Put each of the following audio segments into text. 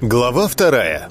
Глава вторая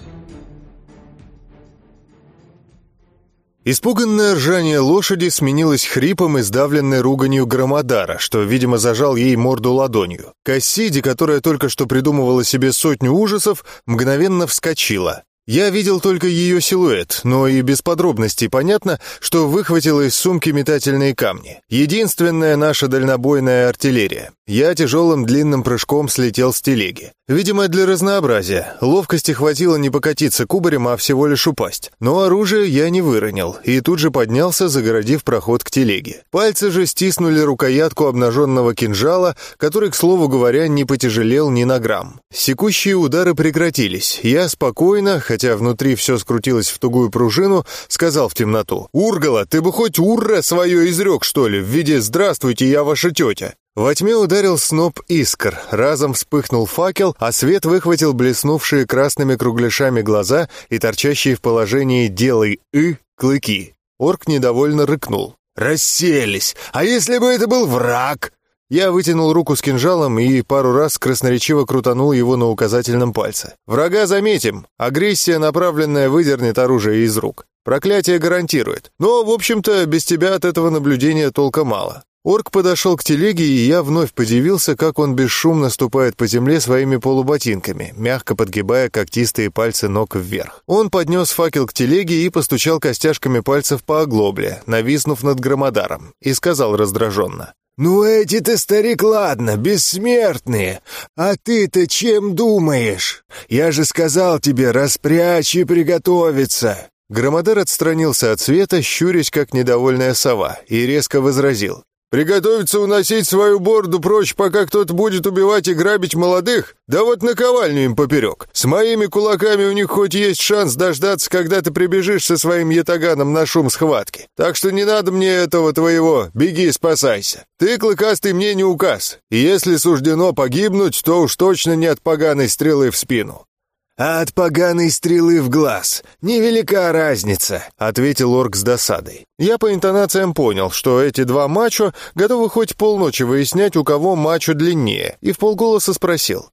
Испуганное ржание лошади сменилось хрипом и сдавленной руганью громадара, что, видимо, зажал ей морду ладонью. Кассиди, которая только что придумывала себе сотню ужасов, мгновенно вскочила. Я видел только ее силуэт, но и без подробностей понятно, что выхватила из сумки метательные камни. Единственная наша дальнобойная артиллерия. Я тяжелым длинным прыжком слетел с телеги. Видимо, для разнообразия. Ловкости хватило не покатиться кубарем, а всего лишь упасть. Но оружие я не выронил, и тут же поднялся, загородив проход к телеге. Пальцы же стиснули рукоятку обнаженного кинжала, который, к слову говоря, не потяжелел ни на грамм. Секущие удары прекратились. Я спокойно, хотя внутри все скрутилось в тугую пружину, сказал в темноту. «Ургала, ты бы хоть урра свое изрек, что ли, в виде «Здравствуйте, я ваша тетя». Во тьме ударил сноп искр, разом вспыхнул факел, а свет выхватил блеснувшие красными кругляшами глаза и торчащие в положении «делай и» клыки. Орк недовольно рыкнул. «Расселись! А если бы это был враг?» Я вытянул руку с кинжалом и пару раз красноречиво крутанул его на указательном пальце. «Врага заметим. Агрессия, направленная, выдернет оружие из рук. Проклятие гарантирует. Но, в общем-то, без тебя от этого наблюдения толка мало. Орк подошел к телеге, и я вновь подивился, как он бесшумно ступает по земле своими полуботинками, мягко подгибая когтистые пальцы ног вверх. Он поднес факел к телеге и постучал костяшками пальцев по оглобле, нависнув над громодаром, и сказал раздраженно. «Ну эти-то, старик, ладно, бессмертные. А ты-то чем думаешь? Я же сказал тебе распрячь и приготовиться». Громодар отстранился от света, щурясь, как недовольная сова, и резко возразил. Приготовиться уносить свою бороду прочь, пока кто-то будет убивать и грабить молодых? Да вот наковальню им поперек. С моими кулаками у них хоть есть шанс дождаться, когда ты прибежишь со своим ятаганом на шум схватки. Так что не надо мне этого твоего «беги, спасайся». Ты, клыкастый, мне не указ. И если суждено погибнуть, то уж точно не от поганой стрелы в спину а от поганой стрелы в глаз. Невелика разница», — ответил орк с досадой. Я по интонациям понял, что эти два мачо готовы хоть полночи выяснять, у кого мачо длиннее, и в полголоса спросил.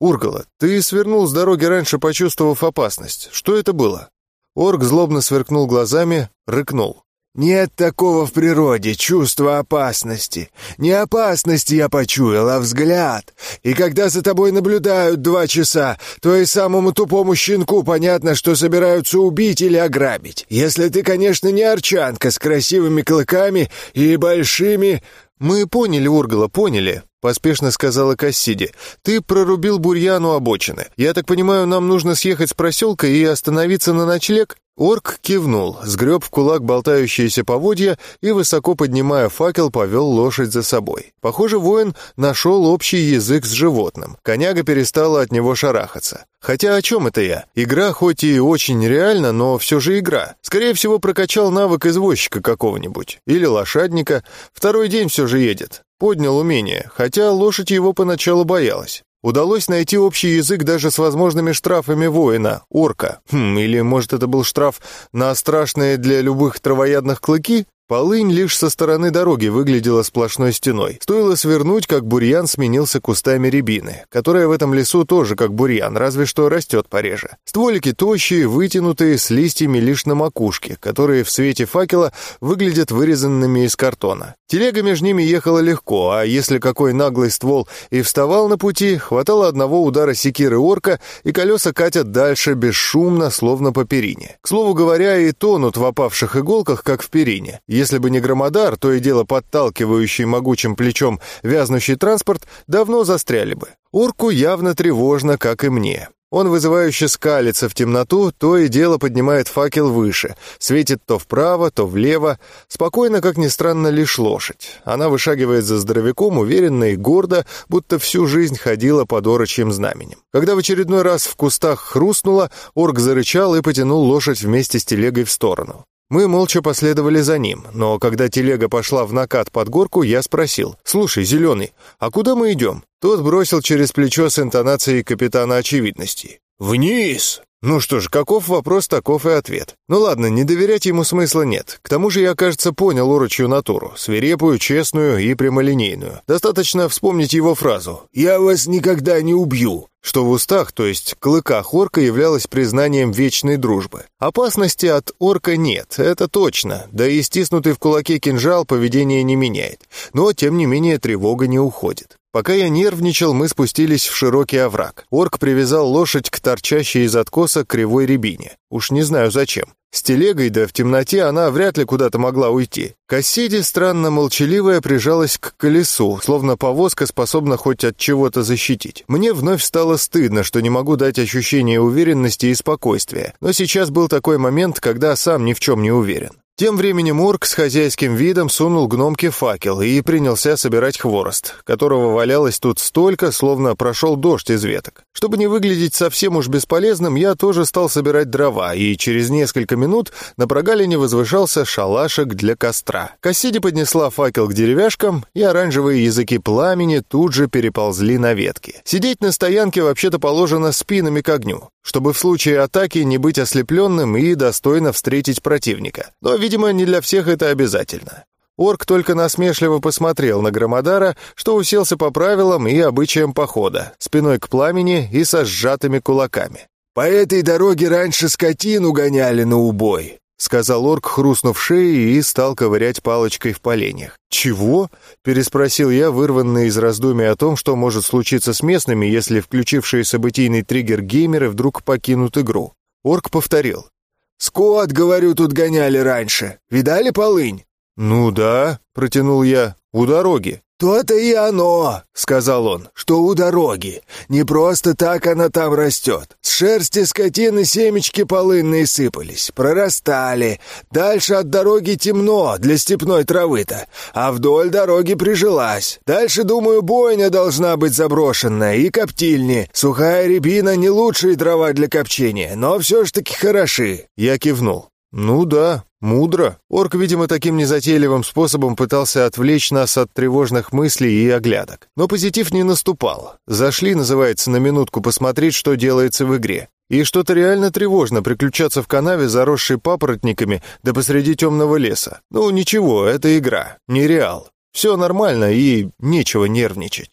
«Ургала, ты свернул с дороги раньше, почувствовав опасность. Что это было?» Орк злобно сверкнул глазами, рыкнул. Нет такого в природе чувства опасности. Не опасности я почуял, а взгляд. И когда за тобой наблюдают два часа, то и самому тупому щенку понятно, что собираются убить или ограбить. Если ты, конечно, не арчанка с красивыми клыками и большими... Мы поняли, Ургала, поняли. Поспешно сказала Кассиди. «Ты прорубил бурьяну обочины. Я так понимаю, нам нужно съехать с проселка и остановиться на ночлег?» Орк кивнул, сгреб в кулак болтающиеся поводья и, высоко поднимая факел, повел лошадь за собой. Похоже, воин нашел общий язык с животным. Коняга перестала от него шарахаться. Хотя о чем это я? Игра хоть и очень реальна, но все же игра. Скорее всего, прокачал навык извозчика какого-нибудь. Или лошадника. Второй день все же едет. Поднял умение, хотя лошадь его поначалу боялась. Удалось найти общий язык даже с возможными штрафами воина, орка. Хм, или, может, это был штраф на страшные для любых травоядных клыки? Полынь лишь со стороны дороги выглядела сплошной стеной. Стоило свернуть, как бурьян сменился кустами рябины, которая в этом лесу тоже как бурьян, разве что растет пореже. Стволики тощие, вытянутые, с листьями лишь на макушке, которые в свете факела выглядят вырезанными из картона. Телега между ними ехала легко, а если какой наглый ствол и вставал на пути, хватало одного удара секиры орка, и колеса катят дальше бесшумно, словно по перине. К слову говоря, и тонут в опавших иголках, как в перине. Если бы не громодар, то и дело подталкивающий могучим плечом вязнущий транспорт, давно застряли бы. Урку явно тревожно, как и мне. Он вызывающе скалится в темноту, то и дело поднимает факел выше, светит то вправо, то влево. Спокойно, как ни странно, лишь лошадь. Она вышагивает за здоровяком уверенно и гордо, будто всю жизнь ходила под орочьим знаменем. Когда в очередной раз в кустах хрустнуло, орк зарычал и потянул лошадь вместе с телегой в сторону. Мы молча последовали за ним, но когда телега пошла в накат под горку, я спросил, «Слушай, Зеленый, а куда мы идем?» Тот бросил через плечо с интонацией капитана очевидности. «Вниз!» Ну что ж, каков вопрос, таков и ответ. Ну ладно, не доверять ему смысла нет. К тому же я, кажется, понял урочью натуру. Свирепую, честную и прямолинейную. Достаточно вспомнить его фразу «Я вас никогда не убью», что в устах, то есть клыках орка, являлось признанием вечной дружбы. Опасности от орка нет, это точно, да и стиснутый в кулаке кинжал поведение не меняет. Но, тем не менее, тревога не уходит. Пока я нервничал, мы спустились в широкий овраг. Орк привязал лошадь к торчащей из откоса кривой рябине. Уж не знаю зачем. С телегой, да в темноте, она вряд ли куда-то могла уйти. Кассиди, странно молчаливая, прижалась к колесу, словно повозка способна хоть от чего-то защитить. Мне вновь стало стыдно, что не могу дать ощущение уверенности и спокойствия. Но сейчас был такой момент, когда сам ни в чем не уверен. Тем временем Орк с хозяйским видом сунул гномке факел и принялся собирать хворост, которого валялось тут столько, словно прошел дождь из веток. Чтобы не выглядеть совсем уж бесполезным, я тоже стал собирать дрова, и через несколько минут на прогалине возвышался шалашик для костра. Кассиди поднесла факел к деревяшкам, и оранжевые языки пламени тут же переползли на ветки. Сидеть на стоянке вообще-то положено спинами к огню, чтобы в случае атаки не быть ослепленным и достойно встретить противника. Но Видимо, не для всех это обязательно. Орк только насмешливо посмотрел на Громодара, что уселся по правилам и обычаям похода, спиной к пламени и со сжатыми кулаками. «По этой дороге раньше скотину гоняли на убой», — сказал орк, хрустнув шеей, и стал ковырять палочкой в поленьях. «Чего?» — переспросил я, вырванный из раздумий о том, что может случиться с местными, если включившие событийный триггер геймеры вдруг покинут игру. Орк повторил. «Скот, говорю, тут гоняли раньше. Видали полынь?» «Ну да», — протянул я, — «у дороги». «То-то и оно», — сказал он, — «что у дороги. Не просто так она там растет. С шерсти скотины семечки полынные сыпались, прорастали. Дальше от дороги темно для степной травы-то, а вдоль дороги прижилась. Дальше, думаю, бойня должна быть заброшенная и коптильни. Сухая рябина не лучшая дрова для копчения, но все ж таки хороши». Я кивнул. «Ну да, мудро». Орк, видимо, таким незатейливым способом пытался отвлечь нас от тревожных мыслей и оглядок. Но позитив не наступал. Зашли, называется, на минутку посмотреть, что делается в игре. И что-то реально тревожно приключаться в канаве, заросшей папоротниками, да посреди темного леса. Ну, ничего, это игра, не реал. Все нормально и нечего нервничать.